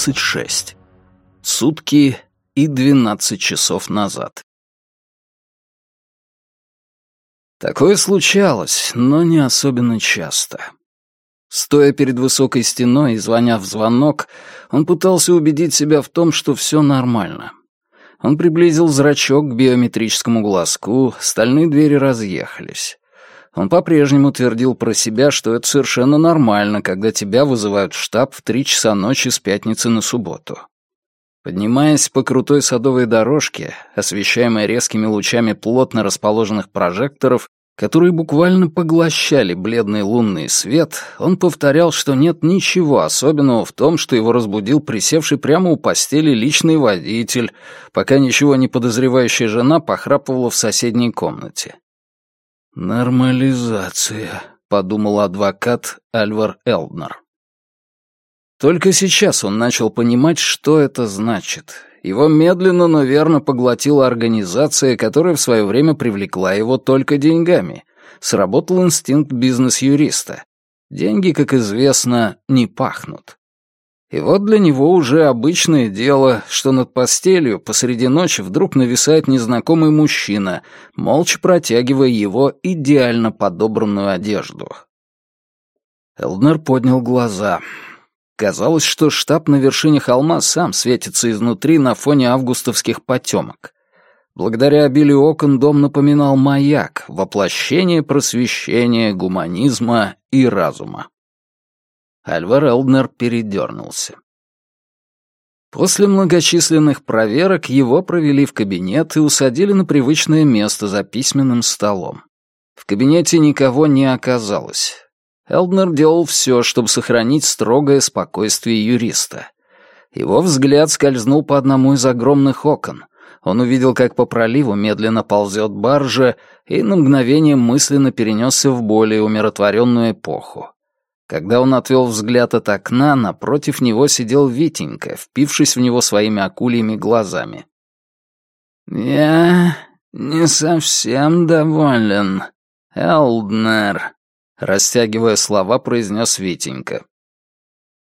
26. Сутки и 12 часов назад. Такое случалось, но не особенно часто. Стоя перед высокой стеной и звоня в звонок, он пытался убедить себя в том, что все нормально. Он приблизил зрачок к биометрическому глазку, стальные двери разъехались. Он по-прежнему твердил про себя, что это совершенно нормально, когда тебя вызывают в штаб в три часа ночи с пятницы на субботу. Поднимаясь по крутой садовой дорожке, освещаемой резкими лучами плотно расположенных прожекторов, которые буквально поглощали бледный лунный свет, он повторял, что нет ничего особенного в том, что его разбудил присевший прямо у постели личный водитель, пока ничего не подозревающая жена похрапывала в соседней комнате. «Нормализация», — подумал адвокат Альвар Элднер. Только сейчас он начал понимать, что это значит. Его медленно, но верно поглотила организация, которая в свое время привлекла его только деньгами. Сработал инстинкт бизнес-юриста. Деньги, как известно, не пахнут. И вот для него уже обычное дело, что над постелью посреди ночи вдруг нависает незнакомый мужчина, молча протягивая его идеально подобранную одежду. Элднер поднял глаза. Казалось, что штаб на вершине холма сам светится изнутри на фоне августовских потемок. Благодаря обилию окон дом напоминал маяк, воплощение просвещения, гуманизма и разума. Альвар Элднер передернулся. После многочисленных проверок его провели в кабинет и усадили на привычное место за письменным столом. В кабинете никого не оказалось. Элднер делал все, чтобы сохранить строгое спокойствие юриста. Его взгляд скользнул по одному из огромных окон. Он увидел, как по проливу медленно ползет баржа, и на мгновение мысленно перенесся в более умиротворенную эпоху. Когда он отвел взгляд от окна, напротив него сидел Витенька, впившись в него своими акульями глазами. «Я не совсем доволен, Элднер», — растягивая слова, произнес Витенька.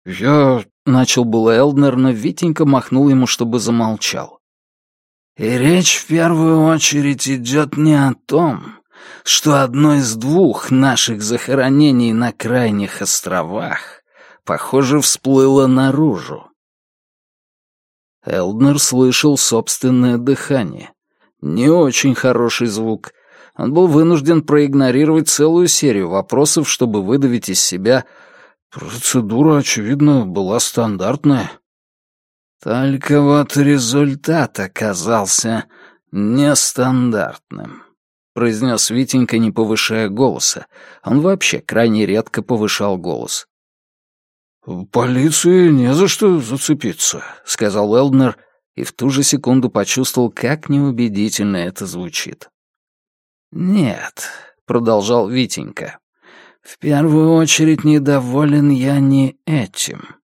«Я...» — начал было Элднер, но Витенька махнул ему, чтобы замолчал. «И речь в первую очередь идет не о том, что одно из двух наших захоронений на крайних островах, похоже, всплыло наружу. Элднер слышал собственное дыхание. Не очень хороший звук. Он был вынужден проигнорировать целую серию вопросов, чтобы выдавить из себя «Процедура, очевидно, была стандартная». Только вот результат оказался нестандартным произнес Витенька, не повышая голоса. Он вообще крайне редко повышал голос. «Полиции не за что зацепиться», — сказал Элднер, и в ту же секунду почувствовал, как неубедительно это звучит. «Нет», — продолжал Витенька, — «в первую очередь недоволен я не этим.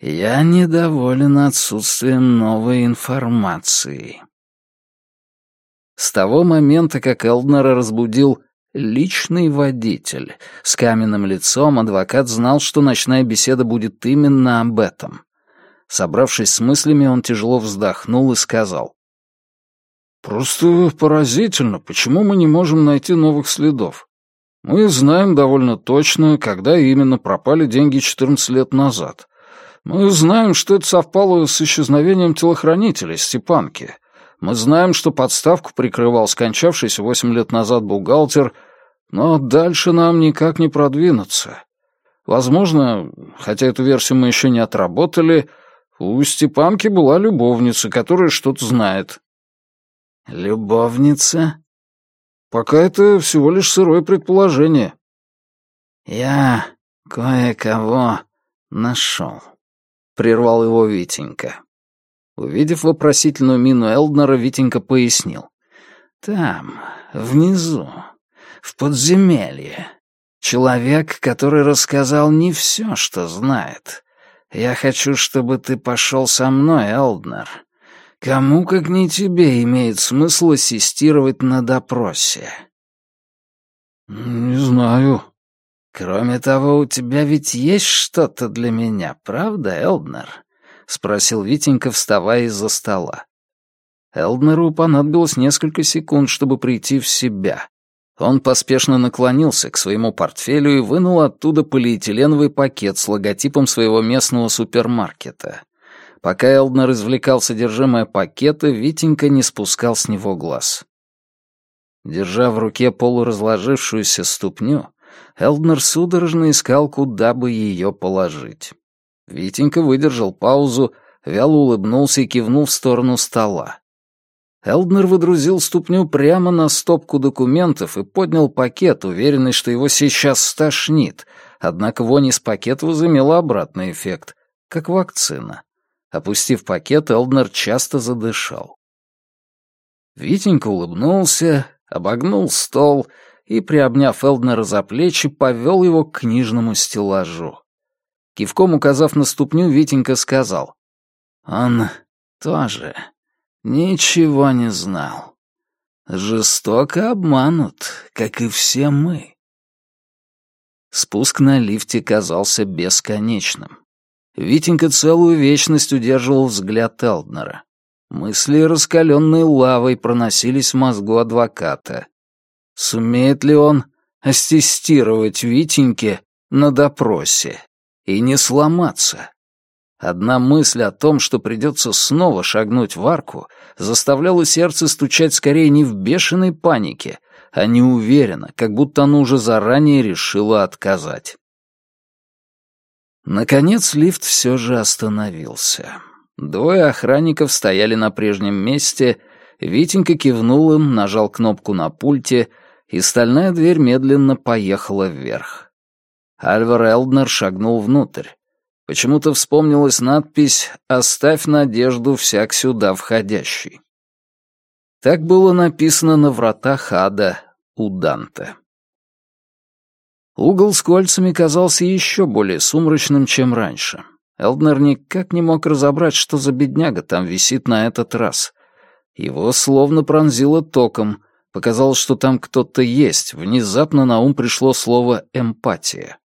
Я недоволен отсутствием новой информации». С того момента, как Элднера разбудил личный водитель с каменным лицом, адвокат знал, что ночная беседа будет именно об этом. Собравшись с мыслями, он тяжело вздохнул и сказал. «Просто поразительно, почему мы не можем найти новых следов. Мы знаем довольно точно, когда именно пропали деньги 14 лет назад. Мы знаем, что это совпало с исчезновением телохранителя Степанки. Мы знаем, что подставку прикрывал скончавшийся восемь лет назад бухгалтер, но дальше нам никак не продвинуться. Возможно, хотя эту версию мы еще не отработали, у Степанки была любовница, которая что-то знает. Любовница? Пока это всего лишь сырое предположение. Я кое-кого нашел, прервал его Витенька. Увидев вопросительную мину Элднера, Витенька пояснил. «Там, внизу, в подземелье, человек, который рассказал не все, что знает. Я хочу, чтобы ты пошел со мной, Элднер. Кому, как не тебе, имеет смысл ассистировать на допросе?» «Не знаю». «Кроме того, у тебя ведь есть что-то для меня, правда, Элднер?» Спросил Витенька, вставая из-за стола. Элднеру понадобилось несколько секунд, чтобы прийти в себя. Он поспешно наклонился к своему портфелю и вынул оттуда полиэтиленовый пакет с логотипом своего местного супермаркета. Пока Элднер извлекал содержимое пакета, Витенька не спускал с него глаз. Держа в руке полуразложившуюся ступню, Элднер судорожно искал, куда бы ее положить. Витенька выдержал паузу, вяло улыбнулся и кивнул в сторону стола. Элднер выдрузил ступню прямо на стопку документов и поднял пакет, уверенный, что его сейчас стошнит, однако вонь из пакета возымела обратный эффект, как вакцина. Опустив пакет, Элднер часто задышал. Витенька улыбнулся, обогнул стол и, приобняв Элднера за плечи, повел его к книжному стеллажу. Кивком указав на ступню, Витенька сказал, «Он тоже Ничего не знал. Жестоко обманут, как и все мы. Спуск на лифте казался бесконечным. Витенька целую вечность удерживал взгляд Элднера. Мысли, раскаленной лавой, проносились в мозгу адвоката. Сумеет ли он астестировать Витеньке на допросе и не сломаться? Одна мысль о том, что придется снова шагнуть в арку, заставляла сердце стучать скорее не в бешеной панике, а неуверенно, как будто оно уже заранее решило отказать. Наконец лифт все же остановился. Двое охранников стояли на прежнем месте, Витенька кивнул им, нажал кнопку на пульте, и стальная дверь медленно поехала вверх. Альвар Элднер шагнул внутрь. Почему-то вспомнилась надпись «Оставь надежду всяк сюда входящий». Так было написано на вратах ада у Данте. Угол с кольцами казался еще более сумрачным, чем раньше. Элднер никак не мог разобрать, что за бедняга там висит на этот раз. Его словно пронзило током. Показалось, что там кто-то есть. Внезапно на ум пришло слово «эмпатия».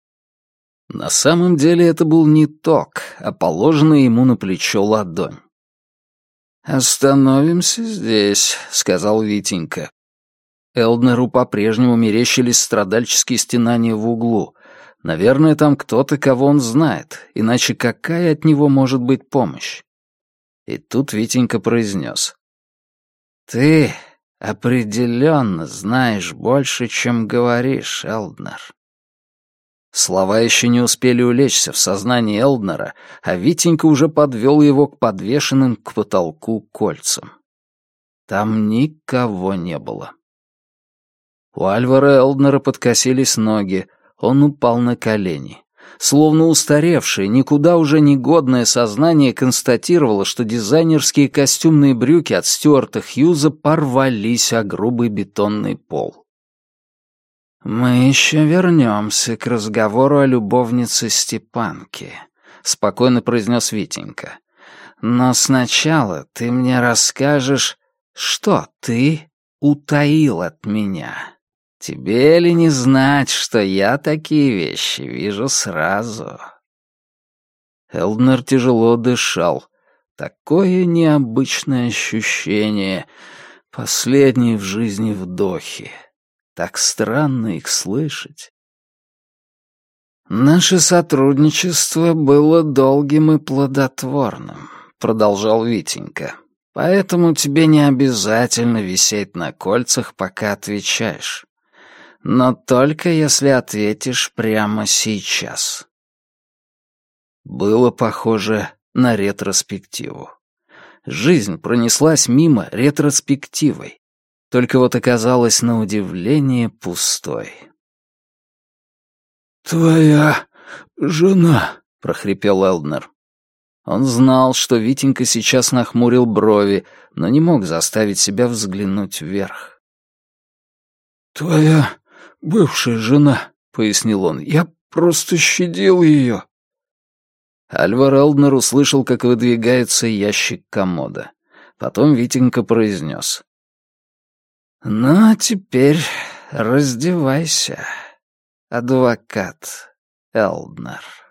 На самом деле это был не ток, а положенная ему на плечо ладонь. «Остановимся здесь», — сказал Витенька. Элднеру по-прежнему мерещились страдальческие стенания в углу. Наверное, там кто-то, кого он знает, иначе какая от него может быть помощь? И тут Витенька произнес. «Ты определенно знаешь больше, чем говоришь, Элднер». Слова еще не успели улечься в сознании Элднера, а Витенька уже подвел его к подвешенным к потолку кольцам. Там никого не было. У Альвара Элднера подкосились ноги, он упал на колени. Словно устаревшее, никуда уже не годное сознание констатировало, что дизайнерские костюмные брюки от Стюарта Хьюза порвались о грубый бетонный пол. «Мы еще вернемся к разговору о любовнице Степанки», — спокойно произнес Витенька. «Но сначала ты мне расскажешь, что ты утаил от меня. Тебе ли не знать, что я такие вещи вижу сразу?» Элднер тяжело дышал. Такое необычное ощущение. Последние в жизни вдохи. Так странно их слышать. «Наше сотрудничество было долгим и плодотворным», — продолжал Витенька. «Поэтому тебе не обязательно висеть на кольцах, пока отвечаешь. Но только если ответишь прямо сейчас». Было похоже на ретроспективу. Жизнь пронеслась мимо ретроспективой, только вот оказалась на удивление пустой. «Твоя жена», — прохрипел Элднер. Он знал, что Витенька сейчас нахмурил брови, но не мог заставить себя взглянуть вверх. «Твоя бывшая жена», — пояснил он, — «я просто щадил ее». Альвар Элднер услышал, как выдвигается ящик комода. Потом Витенька произнес. «Ну, а теперь раздевайся, адвокат Элднер».